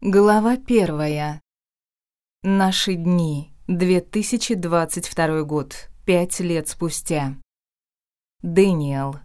Глава первая. Наши дни. 2022 год. Пять лет спустя. Дэниел.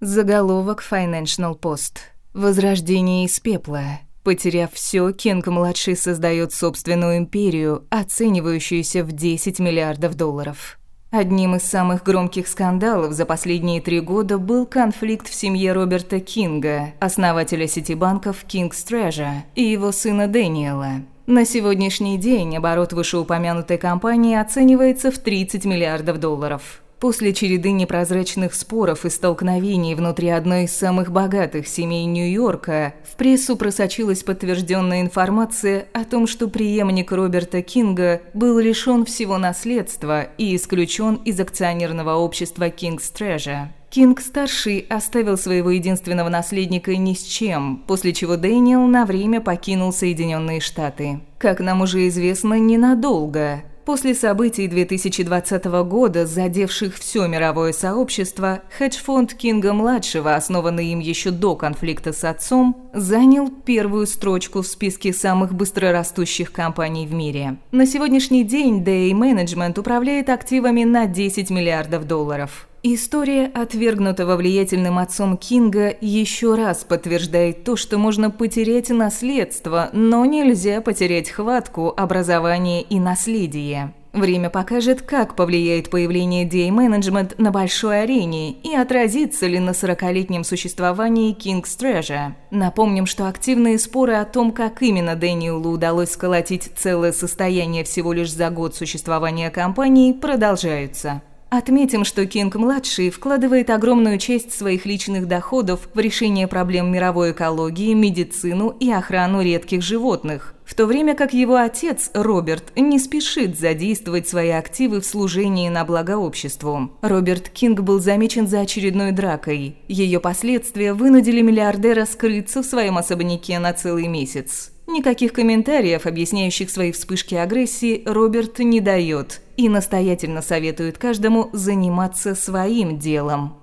Заголовок Financial Post. Возрождение из пепла. Потеряв все, Кинг-младший создает собственную империю, оценивающуюся в 10 миллиардов долларов. Одним из самых громких скандалов за последние три года был конфликт в семье Роберта Кинга, основателя сети банков Кингс Трежа, и его сына Дэниела. На сегодняшний день оборот вышеупомянутой компании оценивается в 30 миллиардов долларов. После череды непрозрачных споров и столкновений внутри одной из самых богатых семей Нью-Йорка в прессу просочилась подтвержденная информация о том, что преемник Роберта Кинга был лишен всего наследства и исключен из акционерного общества «Кингс Трежа». Кинг-старший оставил своего единственного наследника ни с чем, после чего Дэниел на время покинул Соединенные Штаты. Как нам уже известно, ненадолго. После событий 2020 года, задевших все мировое сообщество, хедж-фонд Кинга-младшего, основанный им еще до конфликта с отцом, занял первую строчку в списке самых быстрорастущих компаний в мире. На сегодняшний день Day Management управляет активами на 10 миллиардов долларов. История, отвергнутого влиятельным отцом Кинга, еще раз подтверждает то, что можно потерять наследство, но нельзя потерять хватку, образование и наследие. Время покажет, как повлияет появление Day Management на большой арене и отразится ли на 40-летнем существовании King's Treasure. Напомним, что активные споры о том, как именно Дэниелу удалось сколотить целое состояние всего лишь за год существования компании, продолжаются. Отметим, что Кинг-младший вкладывает огромную часть своих личных доходов в решение проблем мировой экологии, медицину и охрану редких животных, в то время как его отец, Роберт, не спешит задействовать свои активы в служении на благо обществу. Роберт Кинг был замечен за очередной дракой. Ее последствия вынудили миллиардера скрыться в своем особняке на целый месяц. Никаких комментариев, объясняющих свои вспышки агрессии, Роберт не дает – и настоятельно советует каждому заниматься своим делом.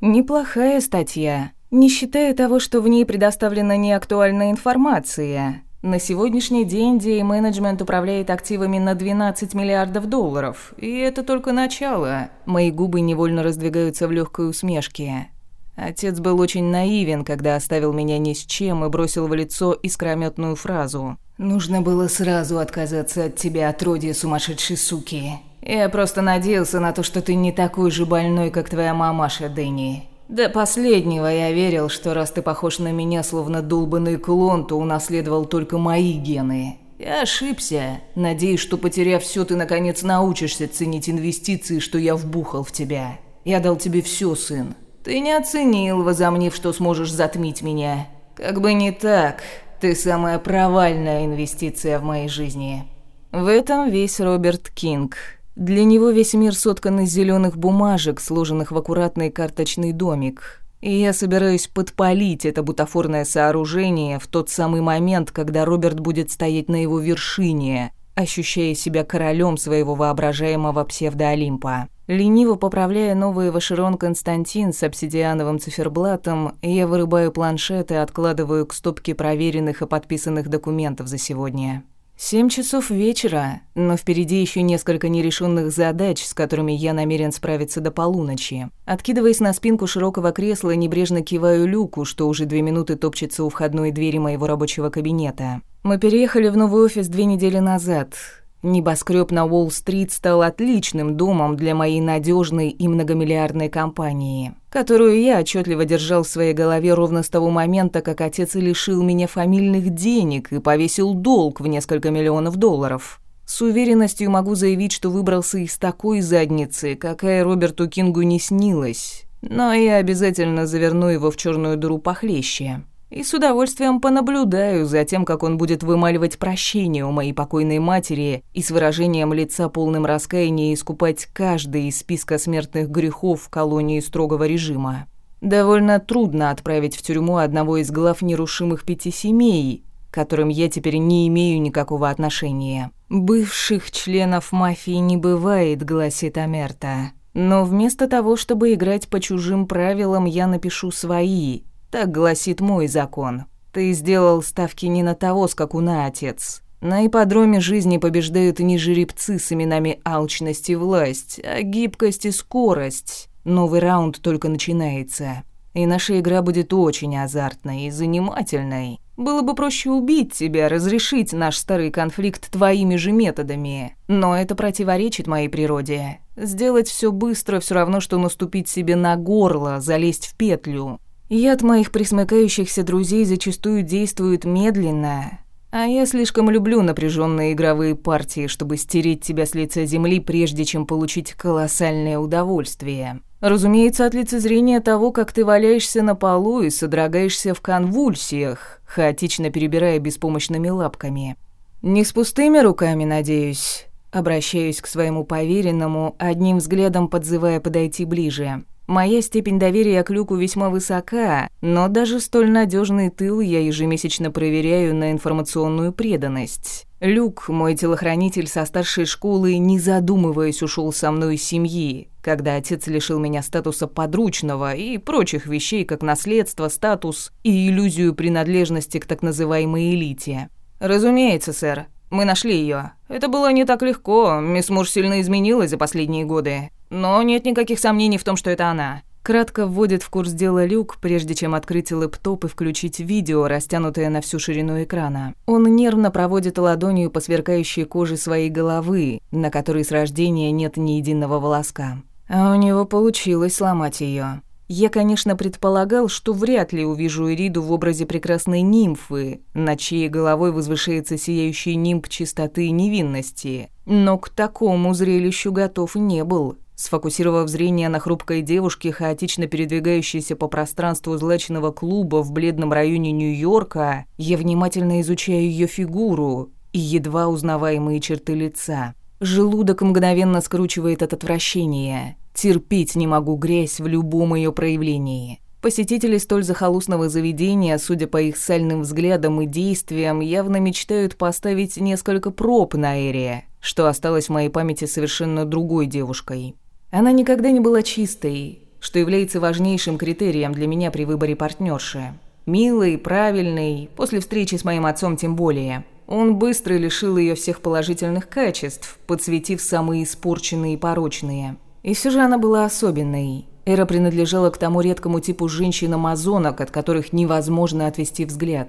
Неплохая статья, не считая того, что в ней предоставлена неактуальная информация. На сегодняшний день DA-менеджмент управляет активами на 12 миллиардов долларов, и это только начало. Мои губы невольно раздвигаются в легкой усмешке. Отец был очень наивен, когда оставил меня ни с чем и бросил в лицо искрометную фразу. Нужно было сразу отказаться от тебя, отродье сумасшедшей суки. Я просто надеялся на то, что ты не такой же больной, как твоя мамаша Дэнни. До последнего я верил, что раз ты похож на меня, словно долбанный клон, то унаследовал только мои гены. Я ошибся. Надеюсь, что потеряв все, ты наконец научишься ценить инвестиции, что я вбухал в тебя. Я дал тебе все, сын. Ты не оценил, возомнив, что сможешь затмить меня. Как бы не так. Ты самая провальная инвестиция в моей жизни. В этом весь Роберт Кинг. Для него весь мир соткан из зеленых бумажек, сложенных в аккуратный карточный домик. И я собираюсь подпалить это бутафорное сооружение в тот самый момент, когда Роберт будет стоять на его вершине, ощущая себя королем своего воображаемого псевдоолимпа. Лениво поправляя новый вошерон Константин с обсидиановым циферблатом, я вырубаю планшет и откладываю к стопке проверенных и подписанных документов за сегодня. Семь часов вечера, но впереди еще несколько нерешенных задач, с которыми я намерен справиться до полуночи. Откидываясь на спинку широкого кресла, небрежно киваю люку, что уже две минуты топчется у входной двери моего рабочего кабинета. Мы переехали в новый офис две недели назад. Небоскреб на Уолл-стрит стал отличным домом для моей надежной и многомиллиардной компании, которую я отчетливо держал в своей голове ровно с того момента, как отец лишил меня фамильных денег и повесил долг в несколько миллионов долларов. С уверенностью могу заявить, что выбрался из такой задницы, какая Роберту Кингу не снилась, но я обязательно заверну его в черную дыру похлеще и с удовольствием понаблюдаю за тем, как он будет вымаливать прощение у моей покойной матери и с выражением лица полным раскаяния искупать каждый из списка смертных грехов в колонии строгого режима. Довольно трудно отправить в тюрьму одного из глав нерушимых пяти семей, к которым я теперь не имею никакого отношения. «Бывших членов мафии не бывает», — гласит Амерта. «Но вместо того, чтобы играть по чужим правилам, я напишу свои, так гласит мой закон. Ты сделал ставки не на того скакуна, отец. На ипподроме жизни побеждают не жеребцы с именами алчность и власть, а гибкость и скорость. Новый раунд только начинается. И наша игра будет очень азартной и занимательной. Было бы проще убить тебя, разрешить наш старый конфликт твоими же методами. Но это противоречит моей природе. Сделать все быстро все равно, что наступить себе на горло, залезть в петлю. Яд моих присмыкающихся друзей зачастую действует медленно, а я слишком люблю напряженные игровые партии, чтобы стереть тебя с лица земли, прежде чем получить колоссальное удовольствие. Разумеется, от лицезрения того, как ты валяешься на полу и содрогаешься в конвульсиях, хаотично перебирая беспомощными лапками. Не с пустыми руками, надеюсь. Обращаюсь к своему поверенному, одним взглядом подзывая подойти ближе. Моя степень доверия к Люку весьма высока, но даже столь надежный тыл я ежемесячно проверяю на информационную преданность. Люк, мой телохранитель со старшей школы, не задумываясь, ушел со мной из семьи, когда отец лишил меня статуса подручного и прочих вещей, как наследство, статус и иллюзию принадлежности к так называемой элите. «Разумеется, сэр. Мы нашли ее. Это было не так легко. Мисс Мур сильно изменилась за последние годы. Но нет никаких сомнений в том, что это она. Кратко вводит в курс дела Люк, прежде чем открыть лэптоп и включить видео, растянутое на всю ширину экрана. Он нервно проводит ладонью по сверкающей коже своей головы, на которой с рождения нет ни единого волоска. А у него получилось сломать ее. Я, конечно, предполагал, что вряд ли увижу Ириду в образе прекрасной нимфы, на чьей головой возвышается сияющий нимб чистоты и невинности. Но к такому зрелищу готов не был. Сфокусировав зрение на хрупкой девушке, хаотично передвигающейся по пространству злачного клуба в бледном районе Нью-Йорка, я внимательно изучаю ее фигуру и едва узнаваемые черты лица. Желудок мгновенно скручивает от отвращения. Терпеть не могу грязь в любом ее проявлении. Посетители столь захолустного заведения, судя по их сальным взглядам и действиям, явно мечтают поставить несколько проб на Эре, что осталось в моей памяти совершенно другой девушкой. Она никогда не была чистой, что является важнейшим критерием для меня при выборе партнерши. Милый, правильный, после встречи с моим отцом тем более. Он быстро лишил ее всех положительных качеств, подсветив самые испорченные и порочные. И все же она была особенной. Эра принадлежала к тому редкому типу женщин-амазонок, от которых невозможно отвести взгляд.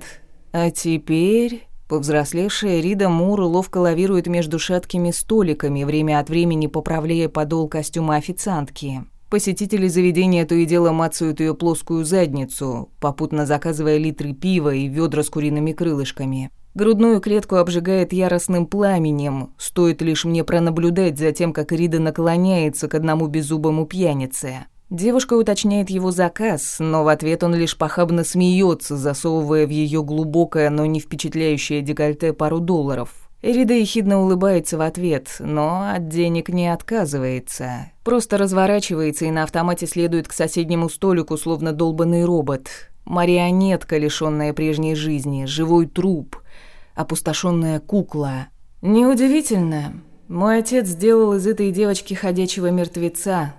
А теперь... Повзрослевшая Рида Мур ловко лавирует между шаткими столиками, время от времени поправляя подол костюма официантки. Посетители заведения то и дело мацают ее плоскую задницу, попутно заказывая литры пива и ведра с куриными крылышками. Грудную клетку обжигает яростным пламенем. Стоит лишь мне пронаблюдать за тем, как Рида наклоняется к одному беззубому пьянице. Девушка уточняет его заказ, но в ответ он лишь похабно смеется, засовывая в ее глубокое, но не впечатляющее декольте пару долларов. Эрида ехидно улыбается в ответ, но от денег не отказывается. Просто разворачивается и на автомате следует к соседнему столику, словно долбанный робот. Марионетка, лишенная прежней жизни, живой труп, опустошенная кукла. Неудивительно. Мой отец сделал из этой девочки ходячего мертвеца,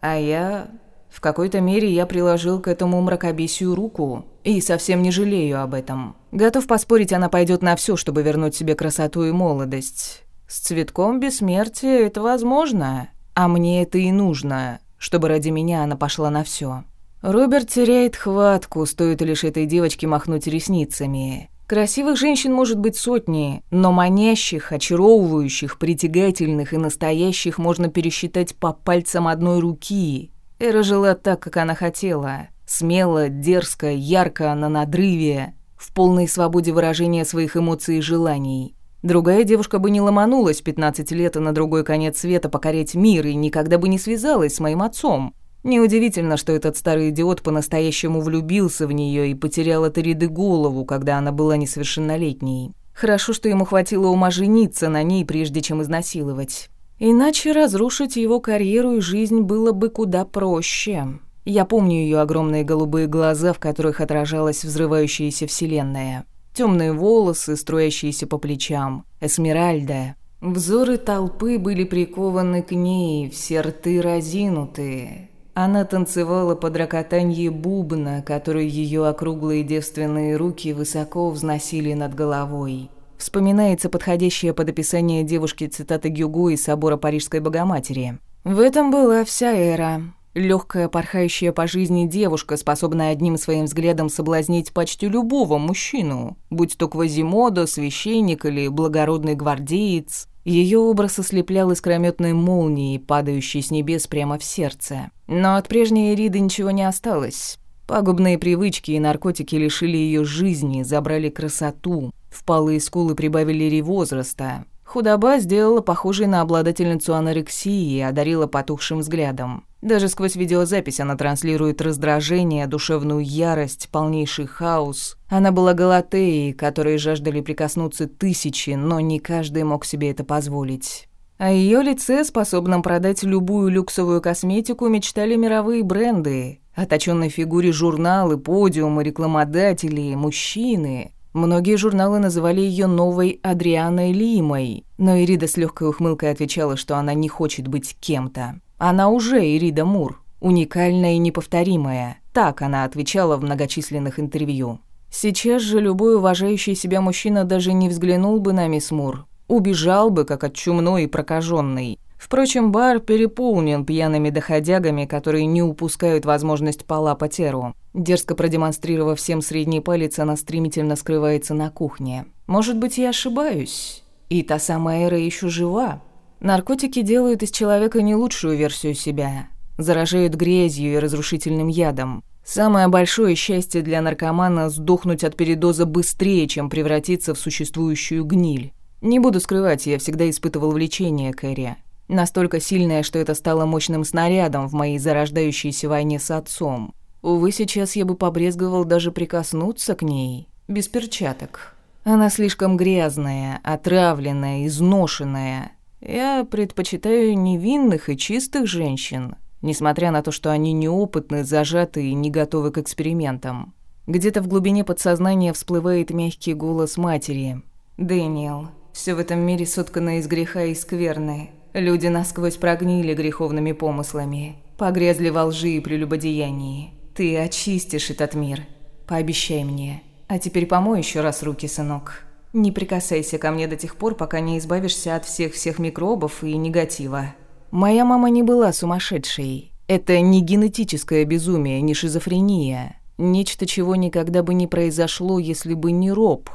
а я... В какой-то мере я приложил к этому мракобесию руку. И совсем не жалею об этом. Готов поспорить, она пойдет на все, чтобы вернуть себе красоту и молодость. С цветком бессмертия это возможно. А мне это и нужно, чтобы ради меня она пошла на все. Роберт теряет хватку, стоит лишь этой девочке махнуть ресницами. Красивых женщин может быть сотни, но манящих, очаровывающих, притягательных и настоящих можно пересчитать по пальцам одной руки. Эра жила так, как она хотела. Смело, дерзко, ярко, на надрыве, в полной свободе выражения своих эмоций и желаний. Другая девушка бы не ломанулась 15 лет на другой конец света покорять мир и никогда бы не связалась с моим отцом. Неудивительно, что этот старый идиот по-настоящему влюбился в нее и потерял от Риды голову, когда она была несовершеннолетней. Хорошо, что ему хватило ума жениться на ней, прежде чем изнасиловать. Иначе разрушить его карьеру и жизнь было бы куда проще. Я помню ее огромные голубые глаза, в которых отражалась взрывающаяся вселенная. Темные волосы, струящиеся по плечам. Эсмеральда. Взоры толпы были прикованы к ней, все рты разинутые. Она танцевала под рокотанье бубна, который ее округлые девственные руки высоко взносили над головой. Вспоминается подходящая под описание девушки цитата Гюго из собора Парижской Богоматери. «В этом была вся эра. Легкая, порхающая по жизни девушка, способная одним своим взглядом соблазнить почти любого мужчину, будь то Квазимодо, священник или благородный гвардеец. Ее образ ослеплял искрометной молнией, падающей с небес прямо в сердце. Но от прежней Риды ничего не осталось. Пагубные привычки и наркотики лишили ее жизни, забрали красоту, впалые скулы прибавили ей возраста, Худоба сделала похожей на обладательницу анорексии и одарила потухшим взглядом. Даже сквозь видеозапись она транслирует раздражение, душевную ярость, полнейший хаос. Она была галатеей, которые жаждали прикоснуться тысячи, но не каждый мог себе это позволить. О ее лице, способном продать любую люксовую косметику, мечтали мировые бренды. О точенной фигуре журналы, подиумы, рекламодатели, мужчины. Многие журналы называли ее новой Адрианой Лимой, но Ирида с легкой ухмылкой отвечала, что она не хочет быть кем-то. Она уже Ирида Мур, уникальная и неповторимая. Так она отвечала в многочисленных интервью. Сейчас же любой уважающий себя мужчина даже не взглянул бы на мисс Мур, убежал бы, как от чумной и прокаженной. Впрочем, бар переполнен пьяными доходягами, которые не упускают возможность полапать Эру. Дерзко продемонстрировав всем средний палец, она стремительно скрывается на кухне. «Может быть, я ошибаюсь? И та самая Эра еще жива?» Наркотики делают из человека не лучшую версию себя. Заражают грязью и разрушительным ядом. Самое большое счастье для наркомана – сдохнуть от передоза быстрее, чем превратиться в существующую гниль. Не буду скрывать, я всегда испытывал влечение к Эре настолько сильное, что это стало мощным снарядом в моей зарождающейся войне с отцом. Увы, сейчас я бы побрезговал даже прикоснуться к ней, без перчаток. Она слишком грязная, отравленная, изношенная. Я предпочитаю невинных и чистых женщин, несмотря на то, что они неопытны, зажаты и не готовы к экспериментам. Где-то в глубине подсознания всплывает мягкий голос матери. «Дэниел, все в этом мире соткано из греха и скверны. Люди насквозь прогнили греховными помыслами, погрезли во лжи и прелюбодеянии. Ты очистишь этот мир. Пообещай мне. А теперь помой еще раз руки, сынок. Не прикасайся ко мне до тех пор, пока не избавишься от всех-всех микробов и негатива. Моя мама не была сумасшедшей. Это не генетическое безумие, не шизофрения. Нечто, чего никогда бы не произошло, если бы не Роб,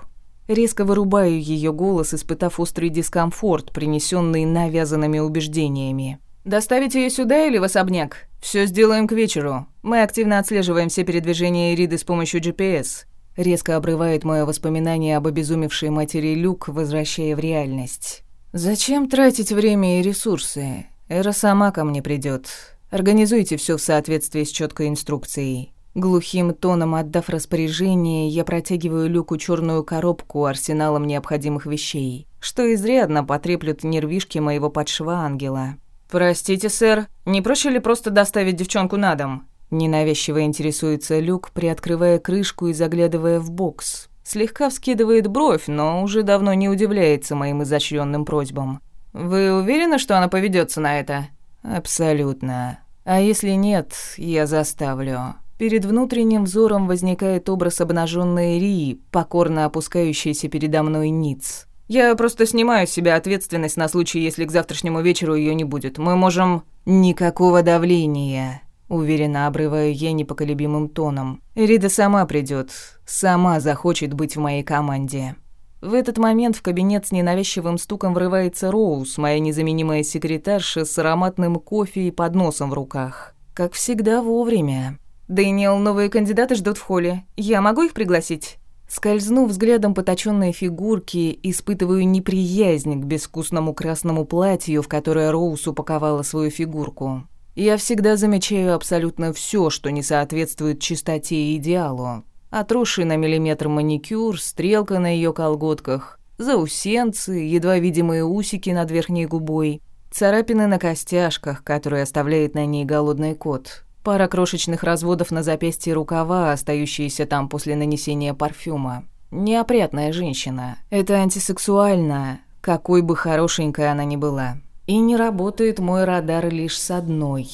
резко вырубаю ее голос, испытав острый дискомфорт, принесенный навязанными убеждениями. «Доставить ее сюда или в особняк? Все сделаем к вечеру. Мы активно отслеживаем все передвижения Эриды с помощью GPS». Резко обрывает мое воспоминание об обезумевшей матери Люк, возвращая в реальность. «Зачем тратить время и ресурсы? Эра сама ко мне придет. Организуйте все в соответствии с четкой инструкцией. Глухим тоном отдав распоряжение, я протягиваю Люку черную коробку арсеналом необходимых вещей, что изрядно потреплют нервишки моего подшва ангела. «Простите, сэр, не проще ли просто доставить девчонку на дом?» Ненавязчиво интересуется Люк, приоткрывая крышку и заглядывая в бокс. Слегка вскидывает бровь, но уже давно не удивляется моим изощренным просьбам. «Вы уверены, что она поведется на это?» «Абсолютно. А если нет, я заставлю». Перед внутренним взором возникает образ обнаженной Рии, покорно опускающейся передо мной ниц. Я просто снимаю с себя ответственность на случай, если к завтрашнему вечеру ее не будет. Мы можем... Никакого давления. Уверенно обрываю я непоколебимым тоном. Рида сама придет, сама захочет быть в моей команде. В этот момент в кабинет с ненавязчивым стуком врывается Роуз, моя незаменимая секретарша с ароматным кофе и подносом в руках. Как всегда вовремя. «Дэниел, новые кандидаты ждут в холле. Я могу их пригласить?» Скользнув взглядом по фигурки испытываю неприязнь к безвкусному красному платью, в которое Роуз упаковала свою фигурку. Я всегда замечаю абсолютно все, что не соответствует чистоте и идеалу. Отросший на миллиметр маникюр, стрелка на ее колготках, заусенцы, едва видимые усики над верхней губой, царапины на костяшках, которые оставляет на ней голодный кот. Пара крошечных разводов на запястье рукава, остающиеся там после нанесения парфюма. Неопрятная женщина. Это антисексуально, какой бы хорошенькой она ни была. И не работает мой радар лишь с одной.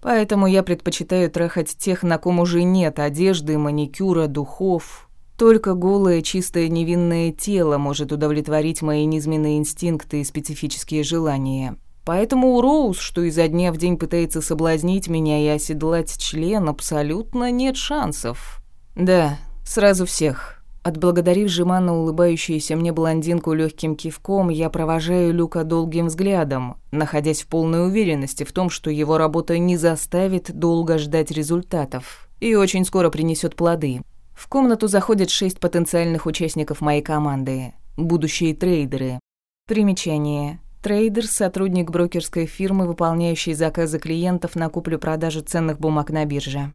Поэтому я предпочитаю трахать тех, на ком уже нет одежды, маникюра, духов. Только голое, чистое, невинное тело может удовлетворить мои низменные инстинкты и специфические желания. Поэтому Роуз, что изо дня в день пытается соблазнить меня и оседлать член, абсолютно нет шансов. Да, сразу всех. Отблагодарив жеманно улыбающуюся мне блондинку легким кивком, я провожаю Люка долгим взглядом, находясь в полной уверенности в том, что его работа не заставит долго ждать результатов и очень скоро принесет плоды. В комнату заходят шесть потенциальных участников моей команды, будущие трейдеры. Примечание. Трейдер, сотрудник брокерской фирмы, выполняющий заказы клиентов на куплю-продажу ценных бумаг на бирже.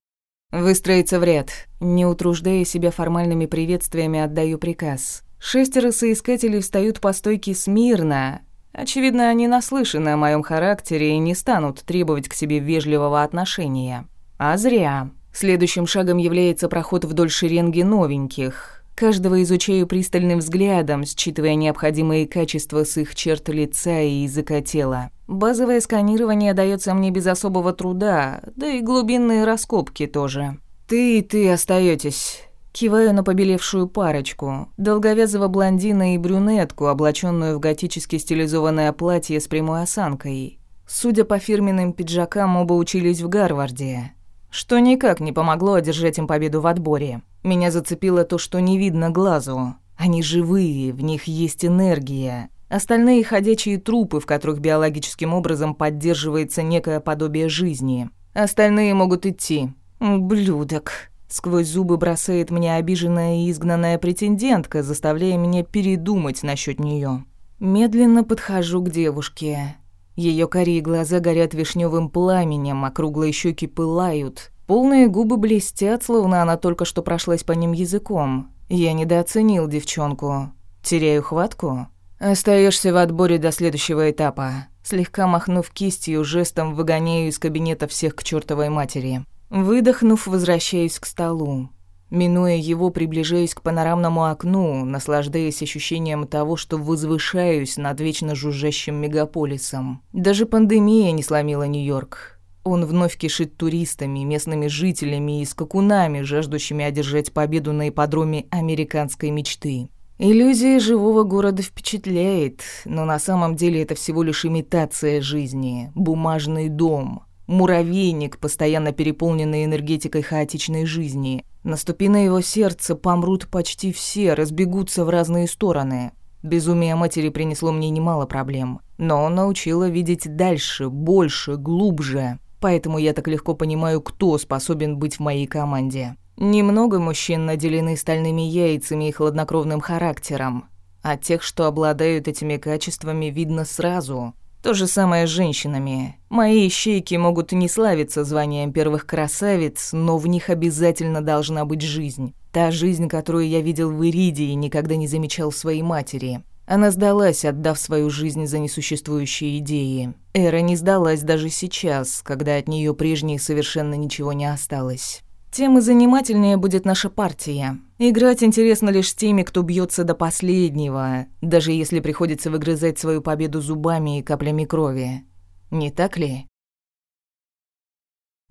Выстроиться в ряд. Не утруждая себя формальными приветствиями, отдаю приказ. Шестеро соискателей встают по стойке смирно. Очевидно, они наслышаны о моем характере и не станут требовать к себе вежливого отношения. А зря. Следующим шагом является проход вдоль шеренги новеньких. Каждого изучаю пристальным взглядом, считывая необходимые качества с их черт лица и языка тела. Базовое сканирование дается мне без особого труда, да и глубинные раскопки тоже. «Ты и ты остаетесь. Киваю на побелевшую парочку, долговязого блондина и брюнетку, облаченную в готически стилизованное платье с прямой осанкой. Судя по фирменным пиджакам, оба учились в Гарварде, что никак не помогло одержать им победу в отборе. Меня зацепило то, что не видно глазу. Они живые, в них есть энергия. Остальные ходячие трупы, в которых биологическим образом поддерживается некое подобие жизни. Остальные могут идти. Блюдок. Сквозь зубы бросает мне обиженная и изгнанная претендентка, заставляя меня передумать насчет нее. Медленно подхожу к девушке. Ее карие глаза горят вишневым пламенем, а округлые щеки пылают. Полные губы блестят, словно она только что прошлась по ним языком. Я недооценил девчонку. Теряю хватку. Остаешься в отборе до следующего этапа. Слегка махнув кистью, жестом выгоняю из кабинета всех к чертовой матери. Выдохнув, возвращаюсь к столу. Минуя его, приближаюсь к панорамному окну, наслаждаясь ощущением того, что возвышаюсь над вечно жужжащим мегаполисом. Даже пандемия не сломила Нью-Йорк. Он вновь кишит туристами, местными жителями и скакунами, жаждущими одержать победу на ипподроме американской мечты. Иллюзия живого города впечатляет, но на самом деле это всего лишь имитация жизни, бумажный дом, муравейник, постоянно переполненный энергетикой хаотичной жизни. Наступи на его сердце, помрут почти все, разбегутся в разные стороны. Безумие матери принесло мне немало проблем, но научила видеть дальше, больше, глубже поэтому я так легко понимаю, кто способен быть в моей команде. Немного мужчин наделены стальными яйцами и хладнокровным характером. А тех, что обладают этими качествами, видно сразу. То же самое с женщинами. Мои ищейки могут не славиться званием первых красавиц, но в них обязательно должна быть жизнь. Та жизнь, которую я видел в Иридии, никогда не замечал в своей матери. Она сдалась, отдав свою жизнь за несуществующие идеи. Эра не сдалась даже сейчас, когда от нее прежней совершенно ничего не осталось. Тем и занимательнее будет наша партия. Играть интересно лишь с теми, кто бьется до последнего, даже если приходится выгрызать свою победу зубами и каплями крови. Не так ли?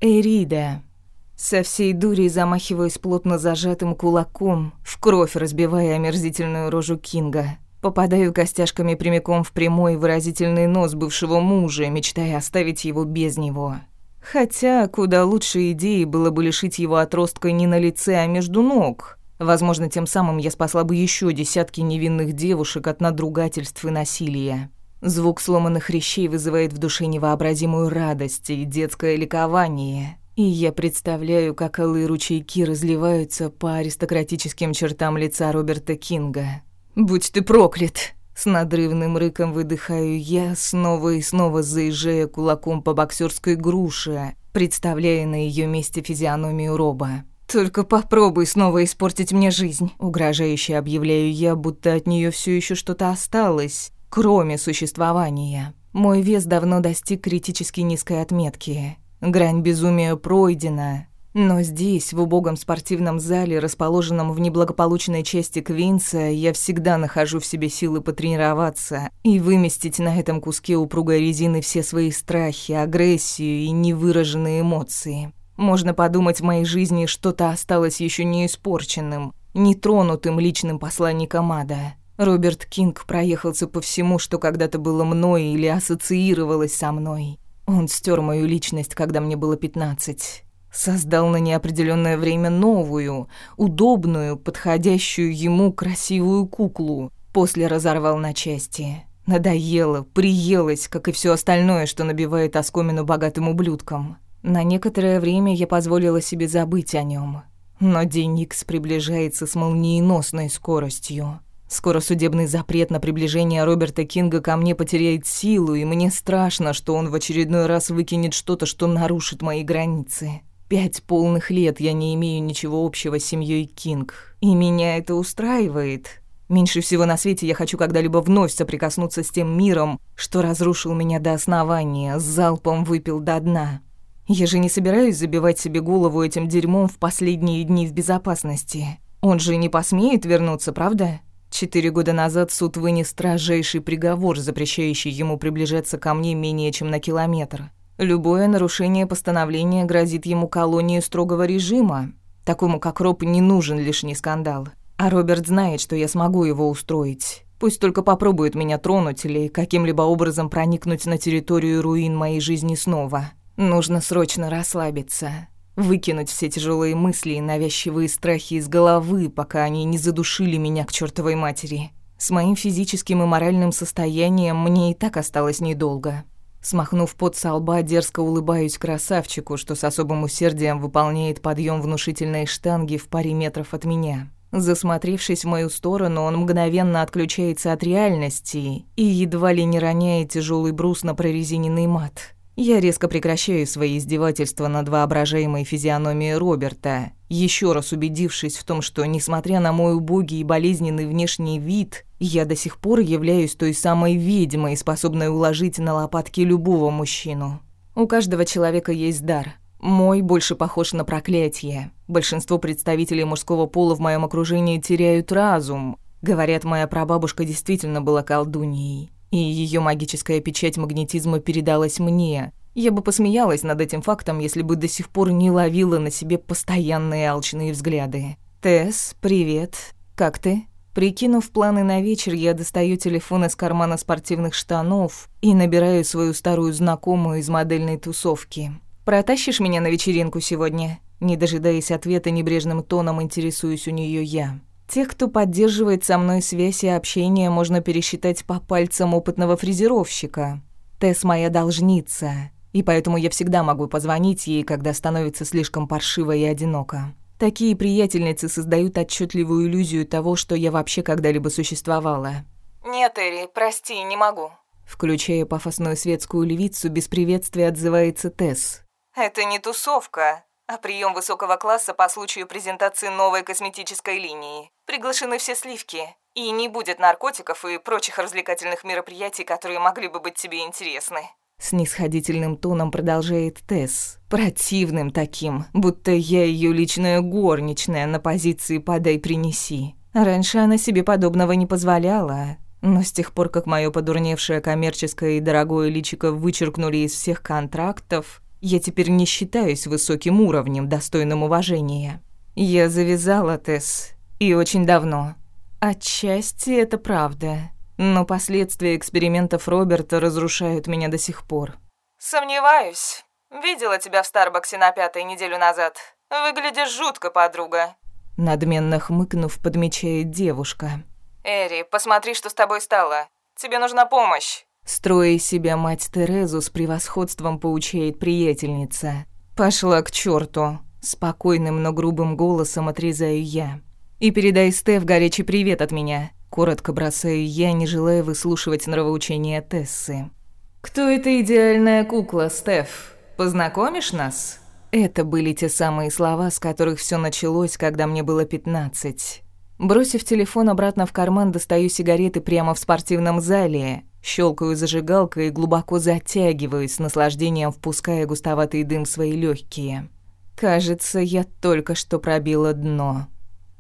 Эрида. Со всей дури замахиваюсь плотно зажатым кулаком, в кровь разбивая омерзительную рожу Кинга. Попадаю костяшками прямиком в прямой выразительный нос бывшего мужа, мечтая оставить его без него. Хотя куда лучшей идеей было бы лишить его отростка не на лице, а между ног. Возможно, тем самым я спасла бы еще десятки невинных девушек от надругательств и насилия. Звук сломанных речей вызывает в душе невообразимую радость и детское ликование. И я представляю, как алые ручейки разливаются по аристократическим чертам лица Роберта Кинга. «Будь ты проклят!» С надрывным рыком выдыхаю я, снова и снова заезжая кулаком по боксерской груше, представляя на ее месте физиономию Роба. «Только попробуй снова испортить мне жизнь», — угрожающе объявляю я, будто от нее все еще что-то осталось, кроме существования. Мой вес давно достиг критически низкой отметки. Грань безумия пройдена, но здесь, в убогом спортивном зале, расположенном в неблагополучной части Квинса, я всегда нахожу в себе силы потренироваться и выместить на этом куске упругой резины все свои страхи, агрессию и невыраженные эмоции. Можно подумать, в моей жизни что-то осталось еще не испорченным, нетронутым личным посланником ада. Роберт Кинг проехался по всему, что когда-то было мной или ассоциировалось со мной. Он стер мою личность, когда мне было 15 создал на неопределенное время новую, удобную, подходящую ему красивую куклу. После разорвал на части. Надоело, приелось, как и все остальное, что набивает оскомину богатым ублюдкам. На некоторое время я позволила себе забыть о нем. Но день Икс приближается с молниеносной скоростью. Скоро судебный запрет на приближение Роберта Кинга ко мне потеряет силу, и мне страшно, что он в очередной раз выкинет что-то, что нарушит мои границы. Пять полных лет я не имею ничего общего с семьей Кинг. И меня это устраивает. Меньше всего на свете я хочу когда-либо вновь соприкоснуться с тем миром, что разрушил меня до основания, с залпом выпил до дна. Я же не собираюсь забивать себе голову этим дерьмом в последние дни в безопасности. Он же не посмеет вернуться, правда? Четыре года назад суд вынес строжайший приговор, запрещающий ему приближаться ко мне менее чем на километр. Любое нарушение постановления грозит ему колонией строгого режима. Такому, как Роб, не нужен лишний скандал. А Роберт знает, что я смогу его устроить. Пусть только попробует меня тронуть или каким-либо образом проникнуть на территорию руин моей жизни снова. Нужно срочно расслабиться, выкинуть все тяжелые мысли и навязчивые страхи из головы, пока они не задушили меня к чертовой матери. С моим физическим и моральным состоянием мне и так осталось недолго. Смахнув под со лба, дерзко улыбаюсь красавчику, что с особым усердием выполняет подъем внушительной штанги в паре метров от меня. Засмотревшись в мою сторону, он мгновенно отключается от реальности и едва ли не роняет тяжелый брус на прорезиненный мат. Я резко прекращаю свои издевательства над воображаемой физиономией Роберта, еще раз убедившись в том, что, несмотря на мой убогий и болезненный внешний вид, я до сих пор являюсь той самой ведьмой, способной уложить на лопатки любого мужчину. У каждого человека есть дар. Мой больше похож на проклятие. Большинство представителей мужского пола в моем окружении теряют разум. Говорят, моя прабабушка действительно была колдуньей и ее магическая печать магнетизма передалась мне. Я бы посмеялась над этим фактом, если бы до сих пор не ловила на себе постоянные алчные взгляды. «Тесс, привет. Как ты?» Прикинув планы на вечер, я достаю телефон из кармана спортивных штанов и набираю свою старую знакомую из модельной тусовки. «Протащишь меня на вечеринку сегодня?» Не дожидаясь ответа, небрежным тоном интересуюсь у нее я. Тех, кто поддерживает со мной связь и общение, можно пересчитать по пальцам опытного фрезеровщика. Тесс моя должница, и поэтому я всегда могу позвонить ей, когда становится слишком паршиво и одиноко. Такие приятельницы создают отчетливую иллюзию того, что я вообще когда-либо существовала. «Нет, Эри, прости, не могу». Включая пафосную светскую львицу, без приветствия отзывается Тесс. «Это не тусовка. А Прием высокого класса по случаю презентации новой косметической линии. Приглашены все сливки. И не будет наркотиков и прочих развлекательных мероприятий, которые могли бы быть тебе интересны. С нисходительным тоном продолжает Тесс. Противным таким, будто я ее личная горничная на позиции «подай-принеси». Раньше она себе подобного не позволяла, но с тех пор, как мое подурневшее коммерческое и дорогое личико вычеркнули из всех контрактов, я теперь не считаюсь высоким уровнем, достойным уважения. Я завязала, Тесс, и очень давно. Отчасти это правда, но последствия экспериментов Роберта разрушают меня до сих пор. Сомневаюсь. Видела тебя в Старбаксе на пятой неделю назад. Выглядишь жутко, подруга. Надменно хмыкнув, подмечает девушка. Эри, посмотри, что с тобой стало. Тебе нужна помощь строя себя мать Терезу с превосходством поучает приятельница. «Пошла к черту!» — спокойным, но грубым голосом отрезаю я. «И передай Стеф горячий привет от меня!» — коротко бросаю я, не желая выслушивать нравоучения Тессы. «Кто эта идеальная кукла, Стеф? Познакомишь нас?» Это были те самые слова, с которых все началось, когда мне было 15. Бросив телефон обратно в карман, достаю сигареты прямо в спортивном зале щелкаю зажигалкой и глубоко затягиваюсь, с наслаждением впуская густоватый дым в свои легкие. Кажется, я только что пробила дно.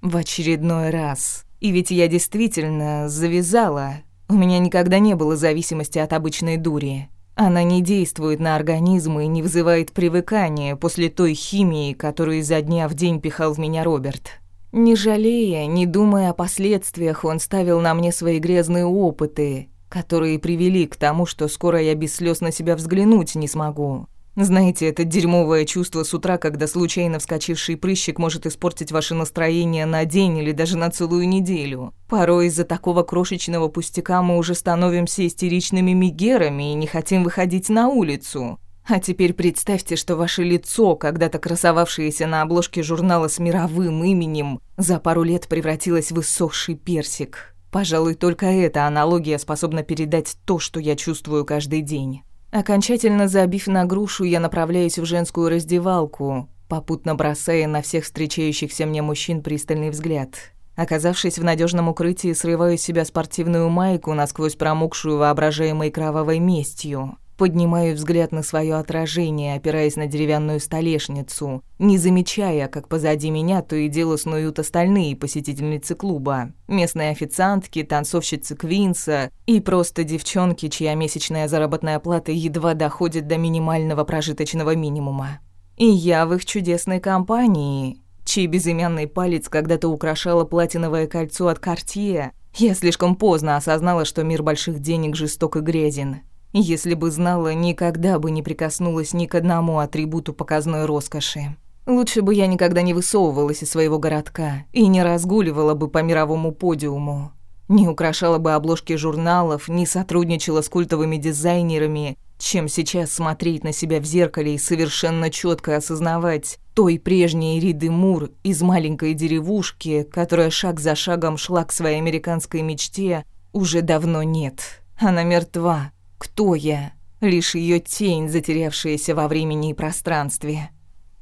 В очередной раз. И ведь я действительно завязала. У меня никогда не было зависимости от обычной дури. Она не действует на организм и не вызывает привыкания после той химии, которую изо дня в день пихал в меня Роберт. Не жалея, не думая о последствиях, он ставил на мне свои грязные опыты, которые привели к тому, что скоро я без слез на себя взглянуть не смогу. Знаете, это дерьмовое чувство с утра, когда случайно вскочивший прыщик может испортить ваше настроение на день или даже на целую неделю. Порой из-за такого крошечного пустяка мы уже становимся истеричными мигерами и не хотим выходить на улицу. А теперь представьте, что ваше лицо, когда-то красовавшееся на обложке журнала с мировым именем, за пару лет превратилось в иссохший персик. Пожалуй, только эта аналогия способна передать то, что я чувствую каждый день. Окончательно забив на грушу, я направляюсь в женскую раздевалку, попутно бросая на всех встречающихся мне мужчин пристальный взгляд. Оказавшись в надежном укрытии, срываю с себя спортивную майку, насквозь промокшую воображаемой кровавой местью. Поднимаю взгляд на свое отражение, опираясь на деревянную столешницу, не замечая, как позади меня то и дело снуют остальные посетительницы клуба. Местные официантки, танцовщицы Квинса и просто девчонки, чья месячная заработная плата едва доходит до минимального прожиточного минимума. И я в их чудесной компании, чей безымянный палец когда-то украшало платиновое кольцо от Cartier. Я слишком поздно осознала, что мир больших денег жесток и грязен. Если бы знала, никогда бы не прикоснулась ни к одному атрибуту показной роскоши. Лучше бы я никогда не высовывалась из своего городка и не разгуливала бы по мировому подиуму. Не украшала бы обложки журналов, не сотрудничала с культовыми дизайнерами, чем сейчас смотреть на себя в зеркале и совершенно четко осознавать той прежней Риды Мур из маленькой деревушки, которая шаг за шагом шла к своей американской мечте, уже давно нет. Она мертва, кто я? Лишь ее тень, затерявшаяся во времени и пространстве.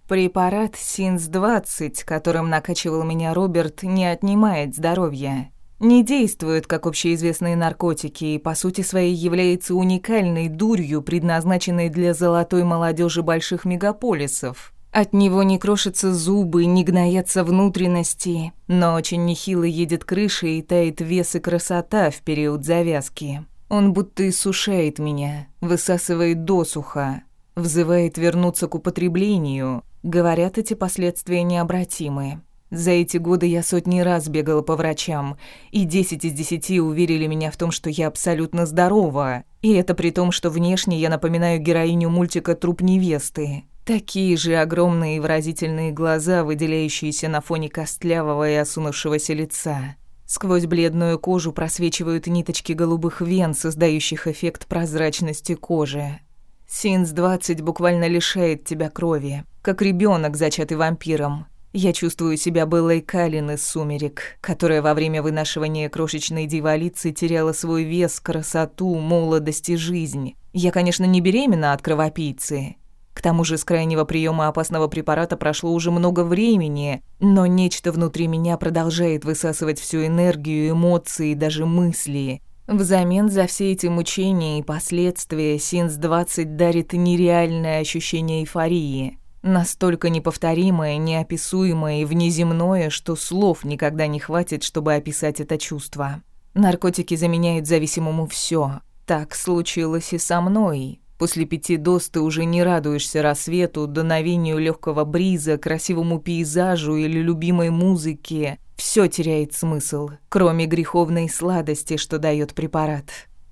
Препарат СИНС-20, которым накачивал меня Роберт, не отнимает здоровья. Не действует, как общеизвестные наркотики, и по сути своей является уникальной дурью, предназначенной для золотой молодежи больших мегаполисов. От него не крошатся зубы, не гноятся внутренности, но очень нехило едет крыша и тает вес и красота в период завязки. Он будто иссушает меня, высасывает досуха, взывает вернуться к употреблению. Говорят, эти последствия необратимы. За эти годы я сотни раз бегала по врачам, и 10 из 10 уверили меня в том, что я абсолютно здорова. И это при том, что внешне я напоминаю героиню мультика «Труп невесты». Такие же огромные и выразительные глаза, выделяющиеся на фоне костлявого и осунувшегося лица. Сквозь бледную кожу просвечивают ниточки голубых вен, создающих эффект прозрачности кожи. Синс-20 буквально лишает тебя крови, как ребенок, зачатый вампиром. Я чувствую себя былой Калин из «Сумерек», которая во время вынашивания крошечной дьяволицы теряла свой вес, красоту, молодость и жизнь. Я, конечно, не беременна от кровопийцы, к тому же с крайнего приема опасного препарата прошло уже много времени, но нечто внутри меня продолжает высасывать всю энергию, эмоции и даже мысли. Взамен за все эти мучения и последствия Синс-20 дарит нереальное ощущение эйфории. Настолько неповторимое, неописуемое и внеземное, что слов никогда не хватит, чтобы описать это чувство. Наркотики заменяют зависимому все. Так случилось и со мной. После пяти доз ты уже не радуешься рассвету, доновению легкого бриза, красивому пейзажу или любимой музыке. Все теряет смысл, кроме греховной сладости, что дает препарат.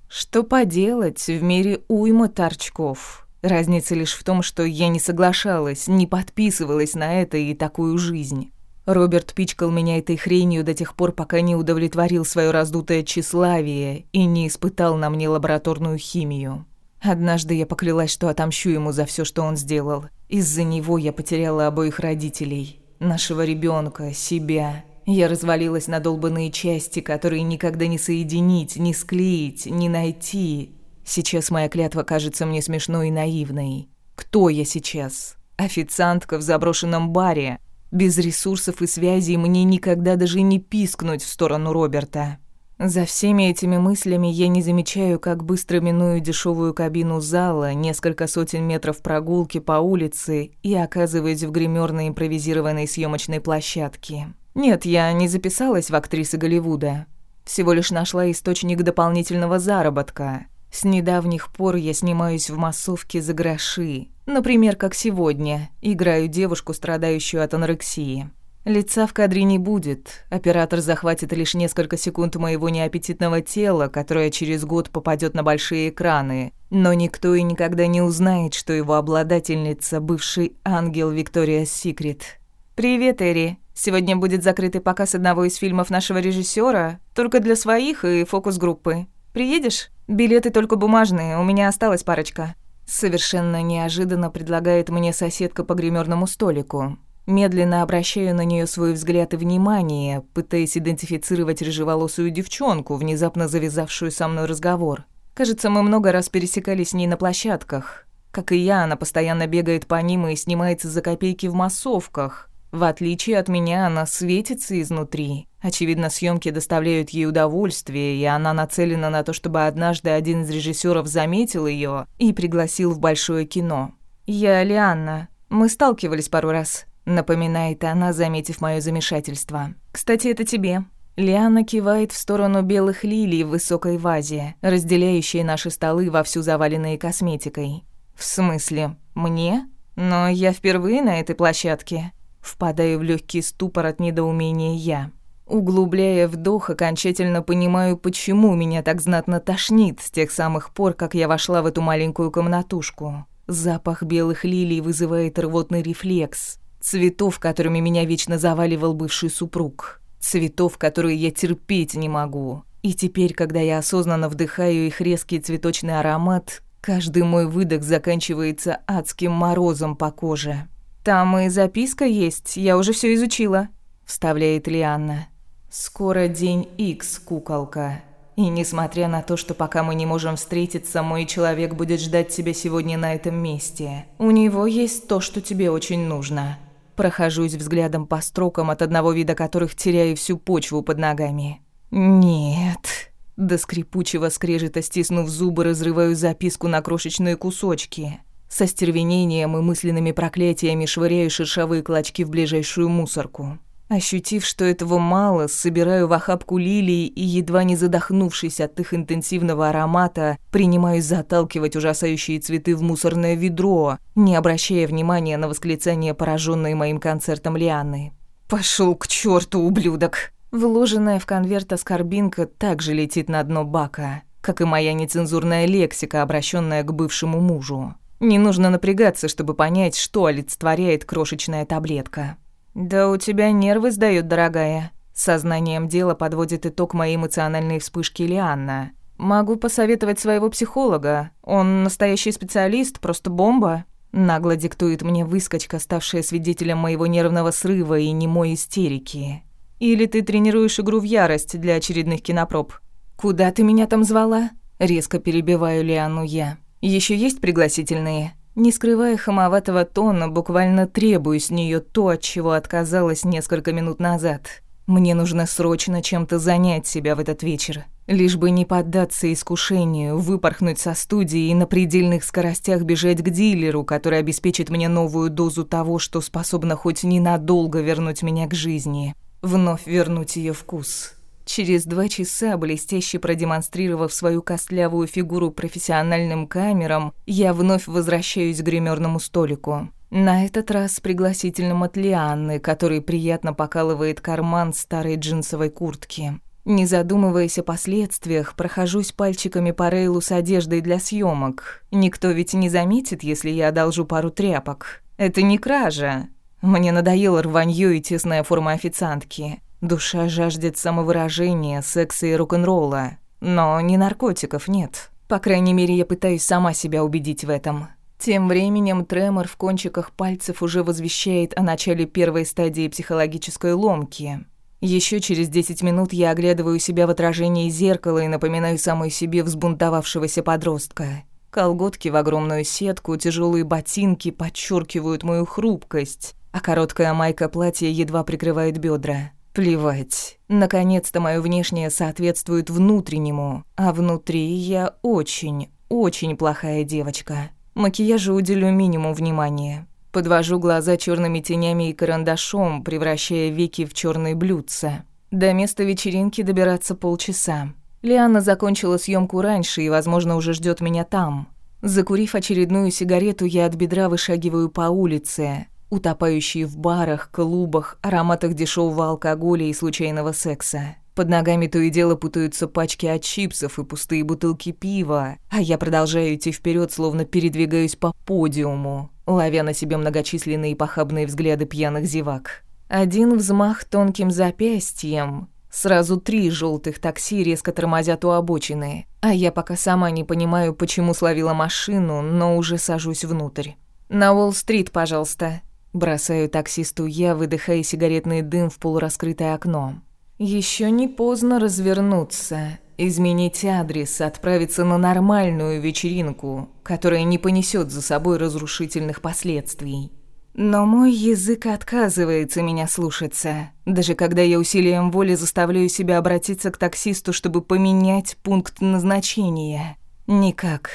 Что поделать, в мире уйма торчков. Разница лишь в том, что я не соглашалась, не подписывалась на это и такую жизнь. Роберт пичкал меня этой хренью до тех пор, пока не удовлетворил свое раздутое тщеславие и не испытал на мне лабораторную химию. Однажды я поклялась, что отомщу ему за все, что он сделал. Из-за него я потеряла обоих родителей, нашего ребенка, себя. Я развалилась на долбанные части, которые никогда не соединить, не склеить, не найти. Сейчас моя клятва кажется мне смешной и наивной. Кто я сейчас? Официантка в заброшенном баре. Без ресурсов и связей мне никогда даже не пискнуть в сторону Роберта. За всеми этими мыслями я не замечаю, как быстро миную дешевую кабину зала, несколько сотен метров прогулки по улице и оказываюсь в гримерной импровизированной съемочной площадке. Нет, я не записалась в актрисы Голливуда. Всего лишь нашла источник дополнительного заработка. С недавних пор я снимаюсь в массовке за гроши. Например, как сегодня, играю девушку, страдающую от анорексии. Лица в кадре не будет. Оператор захватит лишь несколько секунд моего неаппетитного тела, которое через год попадет на большие экраны. Но никто и никогда не узнает, что его обладательница – бывший ангел Виктория Секрет. «Привет, Эри. Сегодня будет закрытый показ одного из фильмов нашего режиссера, только для своих и фокус-группы. Приедешь? Билеты только бумажные, у меня осталась парочка». Совершенно неожиданно предлагает мне соседка по гримерному столику медленно обращаю на нее свой взгляд и внимание, пытаясь идентифицировать рыжеволосую девчонку, внезапно завязавшую со мной разговор. Кажется, мы много раз пересекались с ней на площадках. Как и я, она постоянно бегает по ним и снимается за копейки в массовках. В отличие от меня, она светится изнутри. Очевидно, съемки доставляют ей удовольствие, и она нацелена на то, чтобы однажды один из режиссеров заметил ее и пригласил в большое кино. «Я Лианна. Мы сталкивались пару раз», Напоминает она, заметив мое замешательство. «Кстати, это тебе». Лиана кивает в сторону белых лилий в высокой вазе, разделяющей наши столы вовсю заваленные косметикой. «В смысле? Мне? Но я впервые на этой площадке». Впадаю в легкий ступор от недоумения я. Углубляя вдох, окончательно понимаю, почему меня так знатно тошнит с тех самых пор, как я вошла в эту маленькую комнатушку. Запах белых лилий вызывает рвотный рефлекс цветов, которыми меня вечно заваливал бывший супруг, цветов, которые я терпеть не могу. И теперь, когда я осознанно вдыхаю их резкий цветочный аромат, каждый мой выдох заканчивается адским морозом по коже. «Там и записка есть, я уже все изучила», — вставляет Лианна. «Скоро день Икс, куколка. И несмотря на то, что пока мы не можем встретиться, мой человек будет ждать тебя сегодня на этом месте. У него есть то, что тебе очень нужно. Прохожусь взглядом по строкам от одного вида которых теряю всю почву под ногами. «Нет». До скрипучего скрежета, стиснув зубы, разрываю записку на крошечные кусочки. Со стервенением и мысленными проклятиями швыряю шершавые клочки в ближайшую мусорку. Ощутив, что этого мало, собираю в охапку лилии и, едва не задохнувшись от их интенсивного аромата, принимаюсь заталкивать ужасающие цветы в мусорное ведро, не обращая внимания на восклицание, пораженной моим концертом Лианы. «Пошел к черту, ублюдок!» Вложенная в конверт оскорбинка также летит на дно бака, как и моя нецензурная лексика, обращенная к бывшему мужу. Не нужно напрягаться, чтобы понять, что олицетворяет крошечная таблетка. «Да у тебя нервы сдают, дорогая». Сознанием дела подводит итог моей эмоциональной вспышки Лианна. «Могу посоветовать своего психолога. Он настоящий специалист, просто бомба». Нагло диктует мне выскочка, ставшая свидетелем моего нервного срыва и немой истерики. «Или ты тренируешь игру в ярость для очередных кинопроб». «Куда ты меня там звала?» Резко перебиваю Лиану я. Еще есть пригласительные?» Не скрывая хамоватого тона, буквально требую с нее то, от чего отказалась несколько минут назад. Мне нужно срочно чем-то занять себя в этот вечер, лишь бы не поддаться искушению, выпорхнуть со студии и на предельных скоростях бежать к дилеру, который обеспечит мне новую дозу того, что способно хоть ненадолго вернуть меня к жизни, вновь вернуть ее вкус. Через два часа, блестяще продемонстрировав свою костлявую фигуру профессиональным камерам, я вновь возвращаюсь к гримерному столику. На этот раз с пригласительным от Лианны, который приятно покалывает карман старой джинсовой куртки. Не задумываясь о последствиях, прохожусь пальчиками по рейлу с одеждой для съемок. Никто ведь не заметит, если я одолжу пару тряпок. Это не кража. Мне надоело рванье и тесная форма официантки. Душа жаждет самовыражения, секса и рок-н-ролла. Но ни наркотиков нет. По крайней мере, я пытаюсь сама себя убедить в этом. Тем временем тремор в кончиках пальцев уже возвещает о начале первой стадии психологической ломки. Еще через 10 минут я оглядываю себя в отражении зеркала и напоминаю самой себе взбунтовавшегося подростка. Колготки в огромную сетку, тяжелые ботинки подчеркивают мою хрупкость, а короткая майка платья едва прикрывает бедра. Плевать. Наконец-то мое внешнее соответствует внутреннему, а внутри я очень, очень плохая девочка. Макияжу уделю минимум внимания. Подвожу глаза черными тенями и карандашом, превращая веки в черные блюдца. До места вечеринки добираться полчаса. Лиана закончила съемку раньше и, возможно, уже ждет меня там. Закурив очередную сигарету, я от бедра вышагиваю по улице утопающие в барах, клубах, ароматах дешевого алкоголя и случайного секса. Под ногами то и дело путаются пачки от чипсов и пустые бутылки пива, а я продолжаю идти вперед, словно передвигаюсь по подиуму, ловя на себе многочисленные похабные взгляды пьяных зевак. Один взмах тонким запястьем. Сразу три желтых такси резко тормозят у обочины, а я пока сама не понимаю, почему словила машину, но уже сажусь внутрь. «На Уолл-стрит, пожалуйста», Бросаю таксисту я, выдыхая сигаретный дым в полураскрытое окно. Еще не поздно развернуться, изменить адрес, отправиться на нормальную вечеринку, которая не понесет за собой разрушительных последствий. Но мой язык отказывается меня слушаться, даже когда я усилием воли заставляю себя обратиться к таксисту, чтобы поменять пункт назначения. Никак.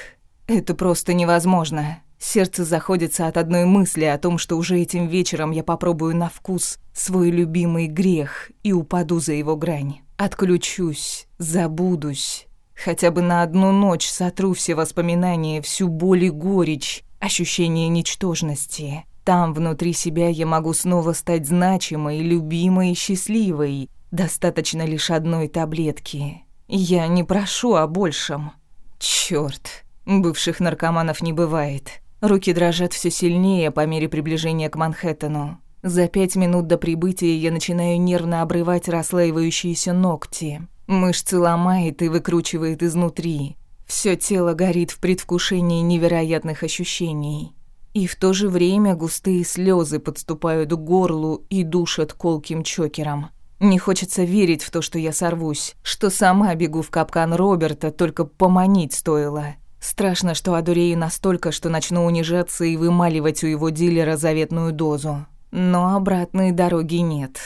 Это просто невозможно. Сердце заходится от одной мысли о том, что уже этим вечером я попробую на вкус свой любимый грех и упаду за его грань. Отключусь, забудусь. Хотя бы на одну ночь сотру все воспоминания, всю боль и горечь, ощущение ничтожности. Там, внутри себя, я могу снова стать значимой, любимой и счастливой. Достаточно лишь одной таблетки. Я не прошу о большем. Чёрт, бывших наркоманов не бывает. Руки дрожат все сильнее по мере приближения к Манхэттену. За пять минут до прибытия я начинаю нервно обрывать расслаивающиеся ногти. Мышцы ломает и выкручивает изнутри. Всё тело горит в предвкушении невероятных ощущений. И в то же время густые слезы подступают к горлу и душат колким чокером. Не хочется верить в то, что я сорвусь, что сама бегу в капкан Роберта, только поманить стоило. Страшно, что одурею настолько, что начну унижаться и вымаливать у его дилера заветную дозу. Но обратной дороги нет.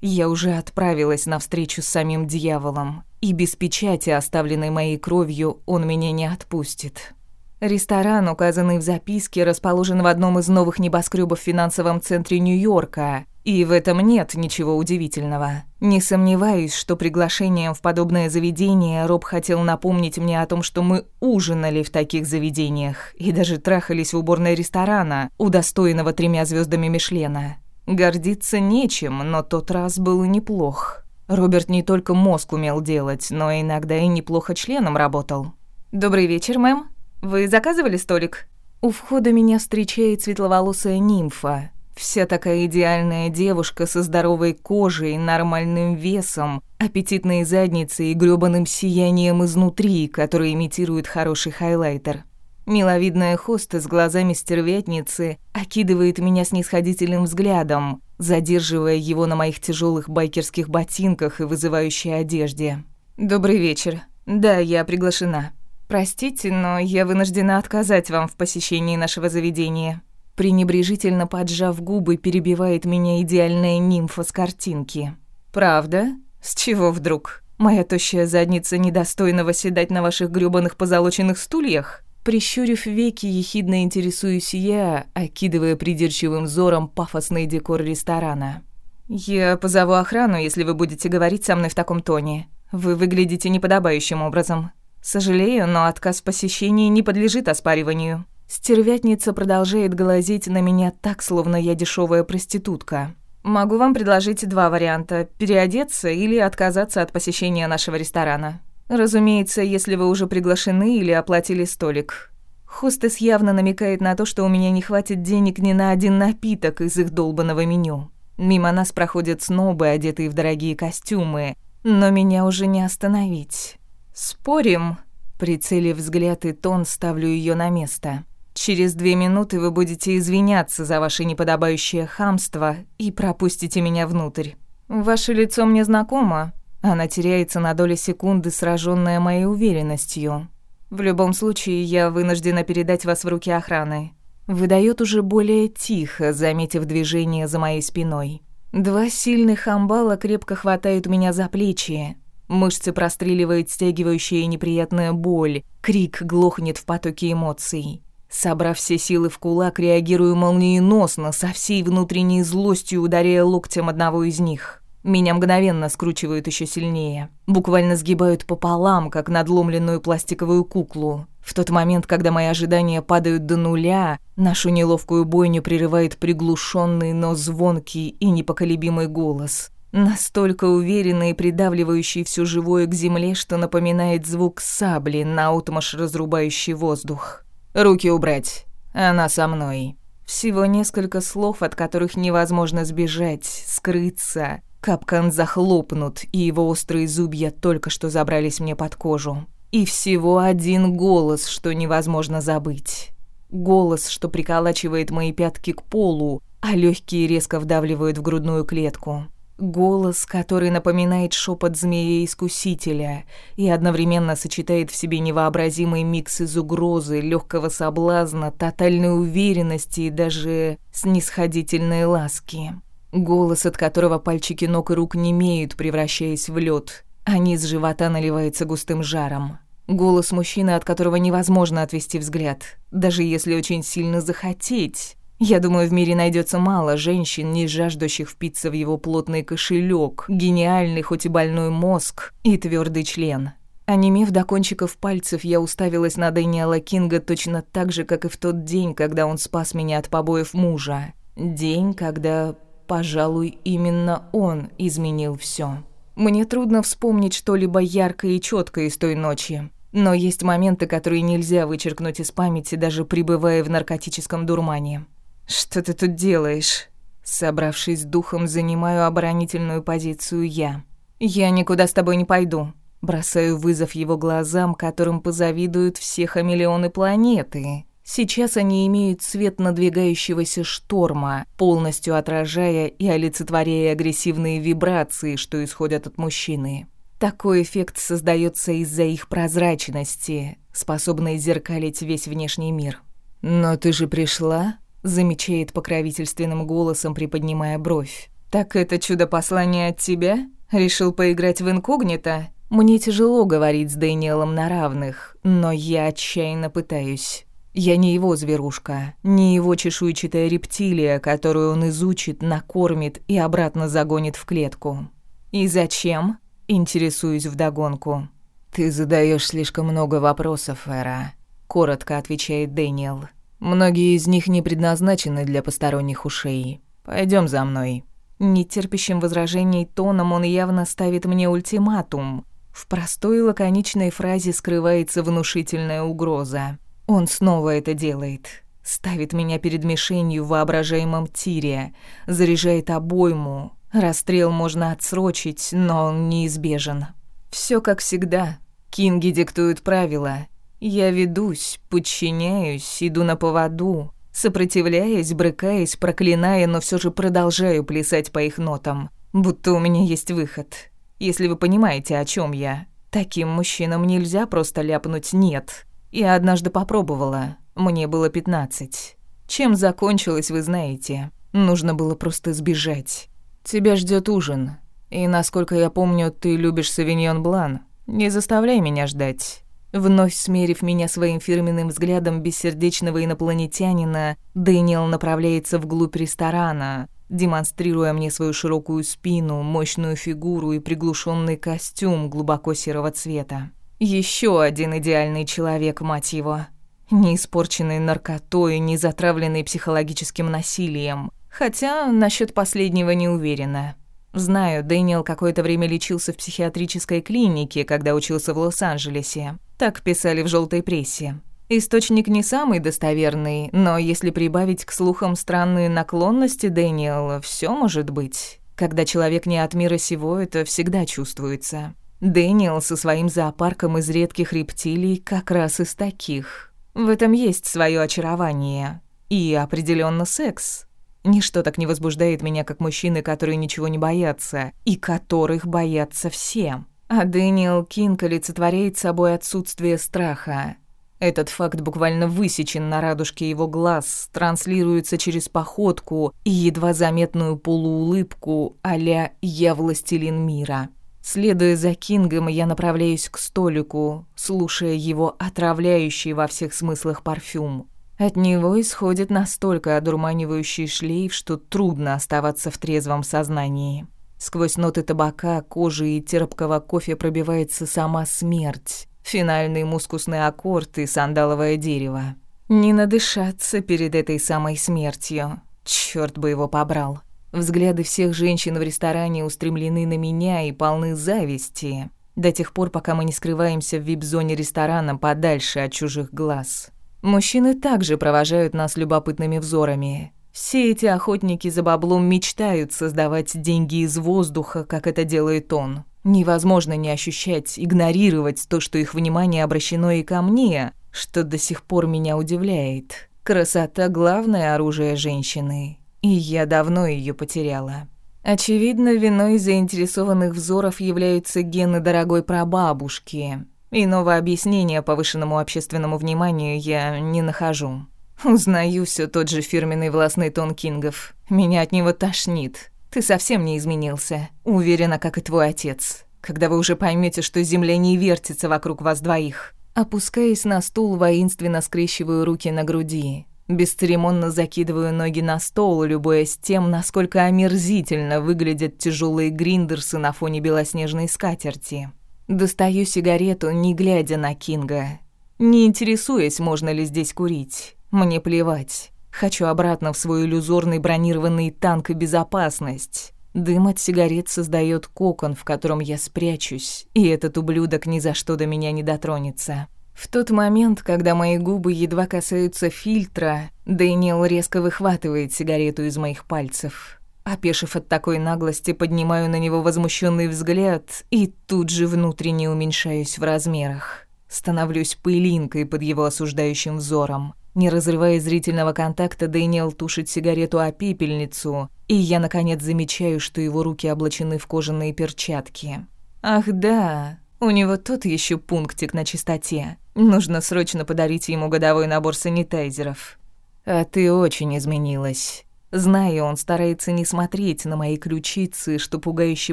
Я уже отправилась на встречу с самим дьяволом, и без печати, оставленной моей кровью, он меня не отпустит. Ресторан, указанный в записке, расположен в одном из новых небоскребов в финансовом центре Нью-Йорка, и в этом нет ничего удивительного. Не сомневаюсь, что приглашением в подобное заведение Роб хотел напомнить мне о том, что мы ужинали в таких заведениях и даже трахались в уборной ресторана, удостоенного тремя звездами Мишлена. Гордиться нечем, но тот раз был неплох. Роберт не только мозг умел делать, но иногда и неплохо членом работал. «Добрый вечер, мэм. Вы заказывали столик?» У входа меня встречает светловолосая нимфа, Вся такая идеальная девушка со здоровой кожей, нормальным весом, аппетитной задницей и грёбаным сиянием изнутри, которое имитирует хороший хайлайтер. Миловидная хоста с глазами стервятницы окидывает меня снисходительным взглядом, задерживая его на моих тяжелых байкерских ботинках и вызывающей одежде. «Добрый вечер. Да, я приглашена. Простите, но я вынуждена отказать вам в посещении нашего заведения» пренебрежительно поджав губы, перебивает меня идеальная нимфа с картинки. «Правда? С чего вдруг? Моя тощая задница недостойна восседать на ваших грёбаных позолоченных стульях?» Прищурив веки, ехидно интересуюсь я, окидывая придирчивым взором пафосный декор ресторана. «Я позову охрану, если вы будете говорить со мной в таком тоне. Вы выглядите неподобающим образом. Сожалею, но отказ в посещении не подлежит оспариванию». Стервятница продолжает глазеть на меня так, словно я дешевая проститутка. Могу вам предложить два варианта – переодеться или отказаться от посещения нашего ресторана. Разумеется, если вы уже приглашены или оплатили столик. Хостес явно намекает на то, что у меня не хватит денег ни на один напиток из их долбанного меню. Мимо нас проходят снобы, одетые в дорогие костюмы, но меня уже не остановить. «Спорим?» Прицелив взгляд и тон, ставлю ее на место – Через две минуты вы будете извиняться за ваше неподобающее хамство и пропустите меня внутрь. Ваше лицо мне знакомо. Она теряется на доли секунды, сраженная моей уверенностью. В любом случае, я вынуждена передать вас в руки охраны. Выдает уже более тихо, заметив движение за моей спиной. Два сильных амбала крепко хватают меня за плечи. Мышцы простреливают, стягивающая неприятная боль. Крик глохнет в потоке эмоций. Собрав все силы в кулак, реагирую молниеносно, со всей внутренней злостью ударяя локтем одного из них. Меня мгновенно скручивают еще сильнее. Буквально сгибают пополам, как надломленную пластиковую куклу. В тот момент, когда мои ожидания падают до нуля, нашу неловкую бойню прерывает приглушенный, но звонкий и непоколебимый голос. Настолько уверенный и придавливающий все живое к земле, что напоминает звук сабли, наутмашь разрубающий воздух. Руки убрать. Она со мной». Всего несколько слов, от которых невозможно сбежать, скрыться. Капкан захлопнут, и его острые зубья только что забрались мне под кожу. И всего один голос, что невозможно забыть. Голос, что приколачивает мои пятки к полу, а легкие резко вдавливают в грудную клетку. Голос, который напоминает шепот змея-искусителя и одновременно сочетает в себе невообразимый микс из угрозы, легкого соблазна, тотальной уверенности и даже снисходительной ласки. Голос, от которого пальчики ног и рук не имеют, превращаясь в лед, а низ живота наливается густым жаром. Голос мужчины, от которого невозможно отвести взгляд, даже если очень сильно захотеть. Я думаю, в мире найдется мало женщин, не жаждущих впиться в его плотный кошелек, гениальный, хоть и больной мозг и твердый член. А Онемев до кончиков пальцев, я уставилась на Дэниела Кинга точно так же, как и в тот день, когда он спас меня от побоев мужа. День, когда, пожалуй, именно он изменил все. Мне трудно вспомнить что-либо яркое и четкое из той ночи. Но есть моменты, которые нельзя вычеркнуть из памяти, даже пребывая в наркотическом дурмане. «Что ты тут делаешь?» Собравшись с духом, занимаю оборонительную позицию я. «Я никуда с тобой не пойду». Бросаю вызов его глазам, которым позавидуют все хамелеоны планеты. Сейчас они имеют цвет надвигающегося шторма, полностью отражая и олицетворяя агрессивные вибрации, что исходят от мужчины. Такой эффект создается из-за их прозрачности, способной зеркалить весь внешний мир. «Но ты же пришла?» замечает покровительственным голосом, приподнимая бровь. «Так это чудо-послание от тебя? Решил поиграть в инкогнито?» «Мне тяжело говорить с Дэниелом на равных, но я отчаянно пытаюсь». Я не его зверушка, не его чешуйчатая рептилия, которую он изучит, накормит и обратно загонит в клетку. «И зачем?» — интересуюсь вдогонку. «Ты задаешь слишком много вопросов, Эра», — коротко отвечает Дэниел. Многие из них не предназначены для посторонних ушей. Пойдем за мной». Нетерпящим возражений тоном он явно ставит мне ультиматум. В простой лаконичной фразе скрывается внушительная угроза. Он снова это делает. Ставит меня перед мишенью в воображаемом тире, заряжает обойму. Расстрел можно отсрочить, но он неизбежен. Все как всегда. Кинги диктуют правила, я ведусь, подчиняюсь, иду на поводу, сопротивляясь, брыкаясь, проклиная, но все же продолжаю плясать по их нотам, будто у меня есть выход. Если вы понимаете, о чем я. Таким мужчинам нельзя просто ляпнуть «нет». Я однажды попробовала, мне было 15. Чем закончилось, вы знаете. Нужно было просто сбежать. Тебя ждет ужин. И, насколько я помню, ты любишь савиньон блан. Не заставляй меня ждать. Вновь смерив меня своим фирменным взглядом бессердечного инопланетянина, Дэниел направляется вглубь ресторана, демонстрируя мне свою широкую спину, мощную фигуру и приглушенный костюм глубоко серого цвета. Еще один идеальный человек, мать его. Не испорченный наркотой, не затравленный психологическим насилием. Хотя насчет последнего не уверена. Знаю, Дэниел какое-то время лечился в психиатрической клинике, когда учился в Лос-Анджелесе. Так писали в желтой прессе. Источник не самый достоверный, но если прибавить к слухам странные наклонности Дэниела, все может быть. Когда человек не от мира сего, это всегда чувствуется. Дэниел со своим зоопарком из редких рептилий как раз из таких. В этом есть свое очарование. И определенно секс. Ничто так не возбуждает меня, как мужчины, которые ничего не боятся, и которых боятся все. А Дэниел Кинг олицетворяет собой отсутствие страха. Этот факт буквально высечен на радужке его глаз, транслируется через походку и едва заметную полуулыбку а-ля «Я властелин мира». Следуя за Кингом, я направляюсь к столику, слушая его отравляющий во всех смыслах парфюм. От него исходит настолько одурманивающий шлейф, что трудно оставаться в трезвом сознании. Сквозь ноты табака, кожи и терпкого кофе пробивается сама смерть. Финальный мускусный аккорд и сандаловое дерево. Не надышаться перед этой самой смертью. Чёрт бы его побрал. Взгляды всех женщин в ресторане устремлены на меня и полны зависти. До тех пор, пока мы не скрываемся в вип-зоне ресторана подальше от чужих глаз. Мужчины также провожают нас любопытными взорами. Все эти охотники за баблом мечтают создавать деньги из воздуха, как это делает он. Невозможно не ощущать, игнорировать то, что их внимание обращено и ко мне, что до сих пор меня удивляет. Красота — главное оружие женщины, и я давно ее потеряла. Очевидно, виной заинтересованных взоров являются гены дорогой прабабушки. Иного объяснения повышенному общественному вниманию я не нахожу. Узнаю все тот же фирменный властный тон Кингов. Меня от него тошнит. Ты совсем не изменился. Уверена, как и твой отец. Когда вы уже поймете, что земля не вертится вокруг вас двоих. Опускаясь на стул, воинственно скрещиваю руки на груди. Бесцеремонно закидываю ноги на стол, любуясь тем, насколько омерзительно выглядят тяжелые гриндерсы на фоне белоснежной скатерти. Достаю сигарету, не глядя на Кинга. Не интересуясь, можно ли здесь курить. Мне плевать. Хочу обратно в свой иллюзорный бронированный танк и безопасность. Дым от сигарет создает кокон, в котором я спрячусь, и этот ублюдок ни за что до меня не дотронется. В тот момент, когда мои губы едва касаются фильтра, Дэниел резко выхватывает сигарету из моих пальцев. Опешив от такой наглости, поднимаю на него возмущенный взгляд и тут же внутренне уменьшаюсь в размерах. Становлюсь пылинкой под его осуждающим взором. Не разрывая зрительного контакта, Дэниел тушит сигарету о пепельницу, и я, наконец, замечаю, что его руки облачены в кожаные перчатки. «Ах да, у него тот еще пунктик на чистоте. Нужно срочно подарить ему годовой набор санитайзеров». «А ты очень изменилась». Знаю, он старается не смотреть на мои ключицы, что пугающе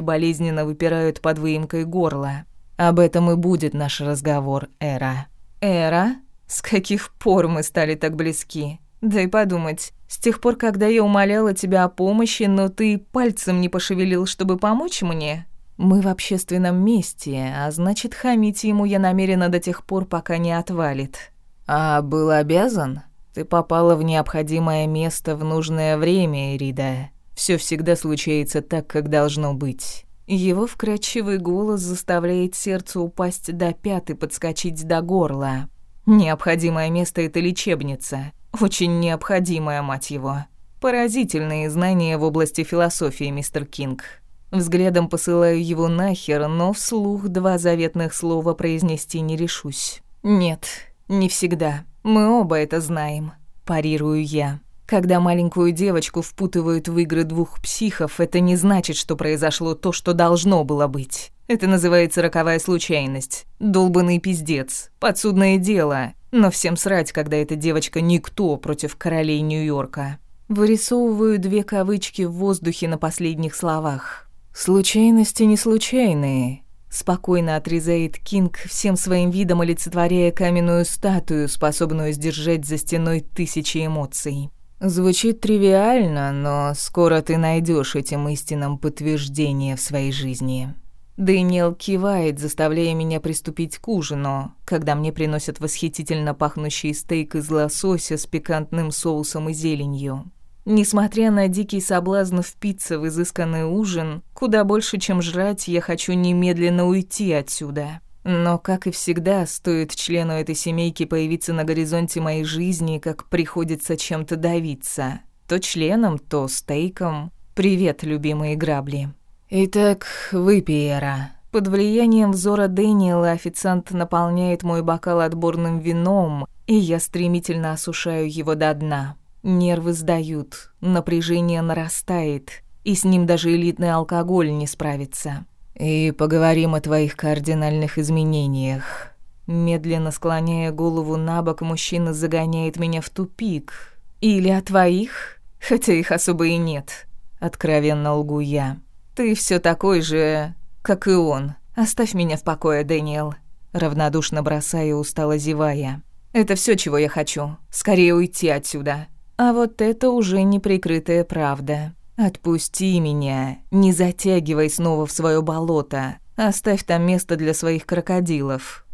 болезненно выпирают под выемкой горла. Об этом и будет наш разговор, Эра. «Эра?» С каких пор мы стали так близки? Дай подумать. С тех пор, когда я умоляла тебя о помощи, но ты пальцем не пошевелил, чтобы помочь мне? Мы в общественном месте, а значит, хамить ему я намерена до тех пор, пока не отвалит. А был обязан? Ты попала в необходимое место в нужное время, Рида. Все всегда случается так, как должно быть. Его вкрадчивый голос заставляет сердце упасть до пят и подскочить до горла. Необходимое место — это лечебница. Очень необходимая, мать его. Поразительные знания в области философии, мистер Кинг. Взглядом посылаю его нахер, но вслух два заветных слова произнести не решусь. Нет, не всегда. Мы оба это знаем. Парирую я. Когда маленькую девочку впутывают в игры двух психов, это не значит, что произошло то, что должно было быть. Это называется роковая случайность. Долбанный пиздец. Подсудное дело. Но всем срать, когда эта девочка никто против королей Нью-Йорка. Вырисовываю две кавычки в воздухе на последних словах. «Случайности не случайные», — спокойно отрезает Кинг, всем своим видом олицетворяя каменную статую, способную сдержать за стеной тысячи эмоций. Звучит тривиально, но скоро ты найдешь этим истинам подтверждение в своей жизни. Дэниел кивает, заставляя меня приступить к ужину, когда мне приносят восхитительно пахнущий стейк из лосося с пикантным соусом и зеленью. Несмотря на дикий соблазн впиться в изысканный ужин, куда больше, чем жрать, я хочу немедленно уйти отсюда. Но, как и всегда, стоит члену этой семейки появиться на горизонте моей жизни, как приходится чем-то давиться. То членом, то стейком. Привет, любимые грабли. Итак, выпей, Эра. Под влиянием взора Дэниела официант наполняет мой бокал отборным вином, и я стремительно осушаю его до дна. Нервы сдают, напряжение нарастает, и с ним даже элитный алкоголь не справится и поговорим о твоих кардинальных изменениях». Медленно склоняя голову на бок, мужчина загоняет меня в тупик. «Или о твоих? Хотя их особо и нет», — откровенно лгу я. «Ты все такой же, как и он. Оставь меня в покое, Дэниел», — равнодушно бросая устало зевая. «Это все, чего я хочу. Скорее уйти отсюда». А вот это уже неприкрытая правда. «Отпусти меня, не затягивай снова в свое болото, оставь там место для своих крокодилов».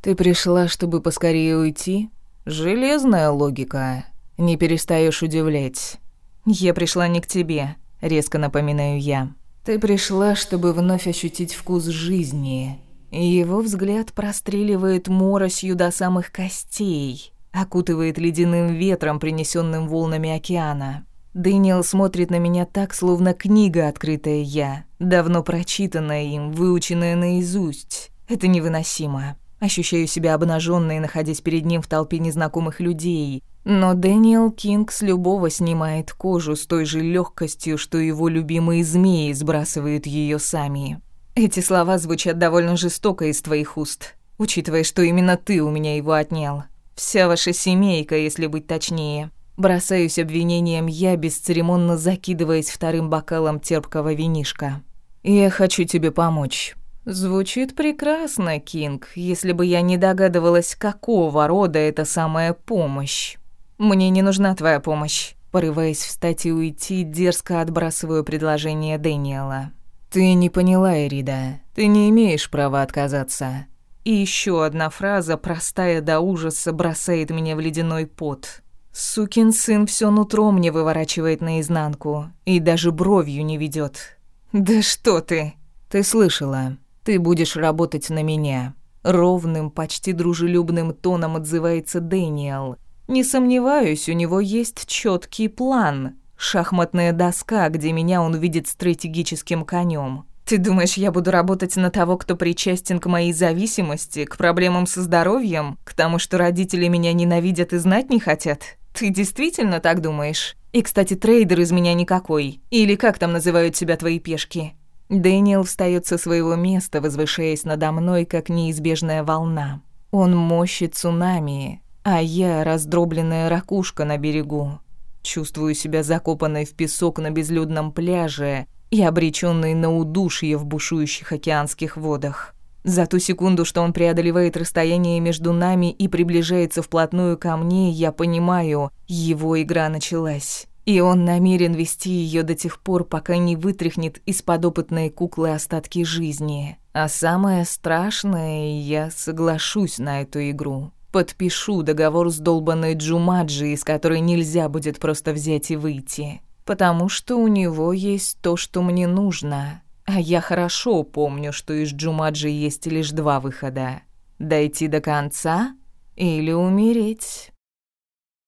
«Ты пришла, чтобы поскорее уйти?» «Железная логика. Не перестаешь удивлять». «Я пришла не к тебе», — резко напоминаю я. «Ты пришла, чтобы вновь ощутить вкус жизни». Его взгляд простреливает моросью до самых костей, окутывает ледяным ветром, принесенным волнами океана. Дэниел смотрит на меня так, словно книга, открытая, я, давно прочитанная им, выученная наизусть. Это невыносимо. Ощущаю себя обнаженной, находясь перед ним в толпе незнакомых людей. Но Дэниел Кинг с любого снимает кожу с той же легкостью, что его любимые змеи сбрасывают ее сами. Эти слова звучат довольно жестоко из твоих уст, учитывая, что именно ты у меня его отнял. Вся ваша семейка, если быть точнее. Бросаюсь обвинением я, бесцеремонно закидываясь вторым бокалом терпкого винишка. «Я хочу тебе помочь». «Звучит прекрасно, Кинг, если бы я не догадывалась, какого рода это самая помощь. Мне не нужна твоя помощь». Порываясь встать и уйти, дерзко отбрасываю предложение Дэниела. «Ты не поняла, Эрида. Ты не имеешь права отказаться». И еще одна фраза, простая до ужаса, бросает меня в ледяной пот. Сукин сын все нутро мне выворачивает наизнанку и даже бровью не ведет. Да что ты? Ты слышала? Ты будешь работать на меня. Ровным, почти дружелюбным тоном отзывается Дэниел. Не сомневаюсь, у него есть четкий план. Шахматная доска, где меня он видит стратегическим конем. Ты думаешь, я буду работать на того, кто причастен к моей зависимости, к проблемам со здоровьем, к тому, что родители меня ненавидят и знать не хотят? Ты действительно так думаешь? И, кстати, трейдер из меня никакой. Или как там называют себя твои пешки? Дэниел встаёт со своего места, возвышаясь надо мной, как неизбежная волна. Он мощит цунами, а я раздробленная ракушка на берегу. Чувствую себя закопанной в песок на безлюдном пляже, и обреченные на удушье в бушующих океанских водах. За ту секунду, что он преодолевает расстояние между нами и приближается вплотную ко мне, я понимаю, его игра началась. И он намерен вести ее до тех пор, пока не вытряхнет из подопытной куклы остатки жизни. А самое страшное, я соглашусь на эту игру. Подпишу договор с долбанной Джумаджи, из которой нельзя будет просто взять и выйти потому что у него есть то, что мне нужно. А я хорошо помню, что из Джумаджи есть лишь два выхода. Дойти до конца или умереть.